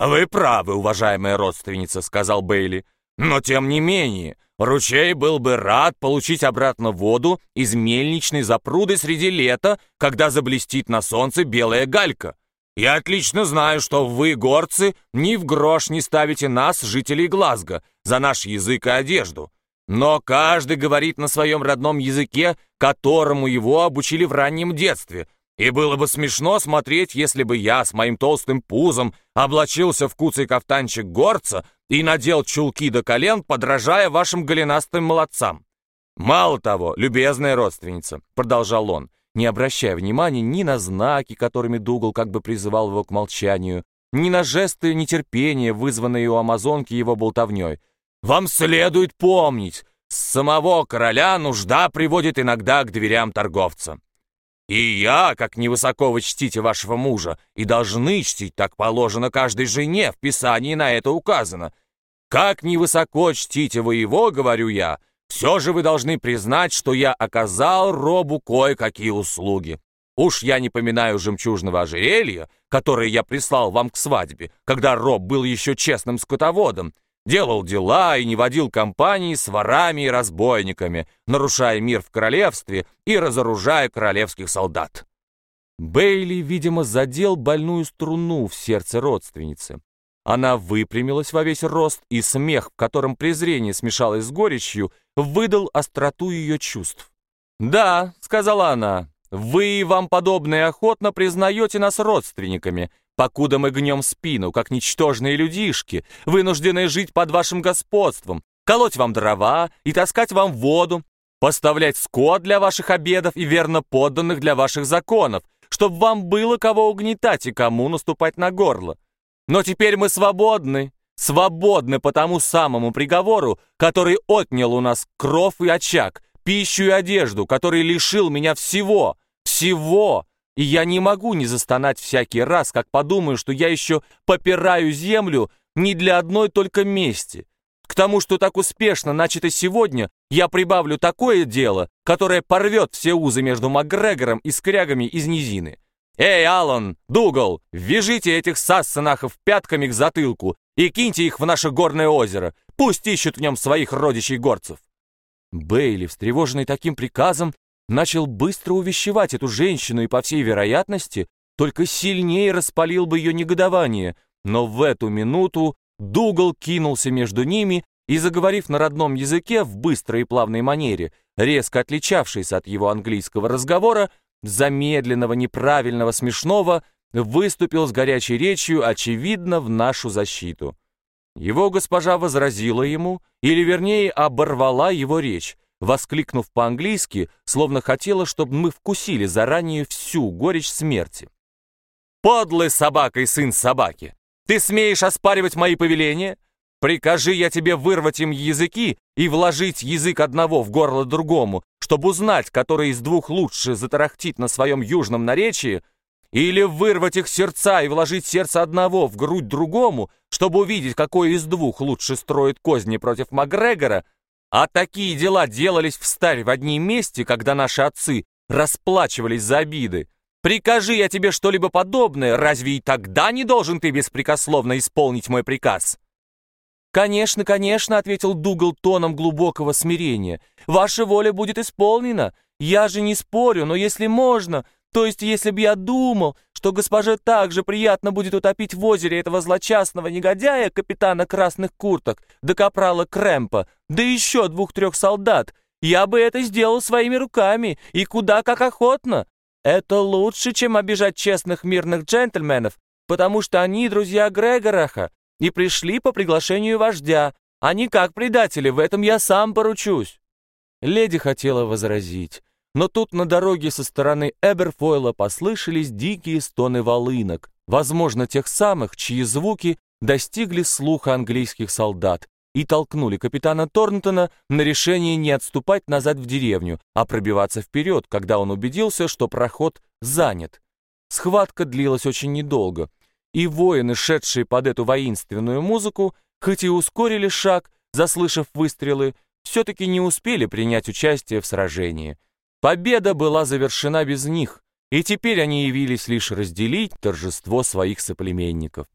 «Вы правы, уважаемая родственница», — сказал Бейли. «Но тем не менее, ручей был бы рад получить обратно воду из мельничной запруды среди лета, когда заблестит на солнце белая галька. Я отлично знаю, что вы, горцы, ни в грош не ставите нас, жителей Глазго, за наш язык и одежду. Но каждый говорит на своем родном языке, которому его обучили в раннем детстве. И было бы смешно смотреть, если бы я с моим толстым пузом облачился в куцый кафтанчик горца и надел чулки до колен, подражая вашим голенастым молодцам. «Мало того, любезная родственница», — продолжал он, не обращая внимания ни на знаки, которыми Дугал как бы призывал его к молчанию, ни на жесты нетерпения, вызванные у амазонки его болтовней, вам следует помнить, самого короля нужда приводит иногда к дверям торговца. И я, как невысоко вы чтите вашего мужа, и должны чтить, так положено каждой жене, в Писании на это указано. Как невысоко чтите вы его, говорю я, все же вы должны признать, что я оказал Робу кое-какие услуги. Уж я не поминаю жемчужного ожерелья, которое я прислал вам к свадьбе, когда Роб был еще честным скотоводом, делал дела и не водил компании с ворами и разбойниками, нарушая мир в королевстве и разоружая королевских солдат. Бейли, видимо, задел больную струну в сердце родственницы. Она выпрямилась во весь рост, и смех, в котором презрение смешалось с горечью, выдал остроту ее чувств. «Да», — сказала она, — «вы и вам подобные охотно признаете нас родственниками, покуда мы гнем спину, как ничтожные людишки, вынужденные жить под вашим господством, колоть вам дрова и таскать вам воду, поставлять скот для ваших обедов и верно подданных для ваших законов, чтобы вам было кого угнетать и кому наступать на горло. Но теперь мы свободны, свободны по тому самому приговору, который отнял у нас кров и очаг, пищу и одежду, который лишил меня всего, всего, и я не могу не застонать всякий раз, как подумаю, что я еще попираю землю не для одной только мести. К тому, что так успешно начато сегодня, я прибавлю такое дело, которое порвет все узы между Макгрегором и скрягами из низины. Эй, Аллан, Дугал, вяжите этих сассанахов пятками к затылку и киньте их в наше горное озеро. Пусть ищут в нем своих родичей-горцев. Бейли, встревоженный таким приказом, начал быстро увещевать эту женщину и, по всей вероятности, только сильнее распалил бы ее негодование, но в эту минуту Дугал кинулся между ними и, заговорив на родном языке в быстрой и плавной манере, резко отличавшейся от его английского разговора, замедленного, неправильного, смешного, выступил с горячей речью, очевидно, в нашу защиту. Его госпожа возразила ему, или, вернее, оборвала его речь, воскликнув по-английски, словно хотела, чтобы мы вкусили заранее всю горечь смерти. «Подлый собака и сын собаки! Ты смеешь оспаривать мои повеления? Прикажи я тебе вырвать им языки и вложить язык одного в горло другому, чтобы узнать, который из двух лучше затарахтит на своем южном наречии, или вырвать их сердца и вложить сердце одного в грудь другому, чтобы увидеть, какой из двух лучше строит козни против Макгрегора, а такие дела делались в старе в одни месте, когда наши отцы расплачивались за обиды. Прикажи я тебе что-либо подобное, разве и тогда не должен ты беспрекословно исполнить мой приказ?» «Конечно, конечно», — ответил Дугал тоном глубокого смирения. «Ваша воля будет исполнена. Я же не спорю, но если можно, то есть, если бы я думал, что госпоже так же приятно будет утопить в озере этого злочастного негодяя, капитана красных курток, да капрала Крэмпа, да еще двух-трех солдат, я бы это сделал своими руками, и куда как охотно. Это лучше, чем обижать честных мирных джентльменов, потому что они друзья Грегораха и пришли по приглашению вождя, Они как предатели, в этом я сам поручусь». Леди хотела возразить, но тут на дороге со стороны Эберфойла послышались дикие стоны волынок, возможно, тех самых, чьи звуки достигли слуха английских солдат и толкнули капитана Торнтона на решение не отступать назад в деревню, а пробиваться вперед, когда он убедился, что проход занят. Схватка длилась очень недолго, и воины, шедшие под эту воинственную музыку, хоть и ускорили шаг, заслышав выстрелы, все-таки не успели принять участие в сражении — Победа была завершена без них, и теперь они явились лишь разделить торжество своих соплеменников.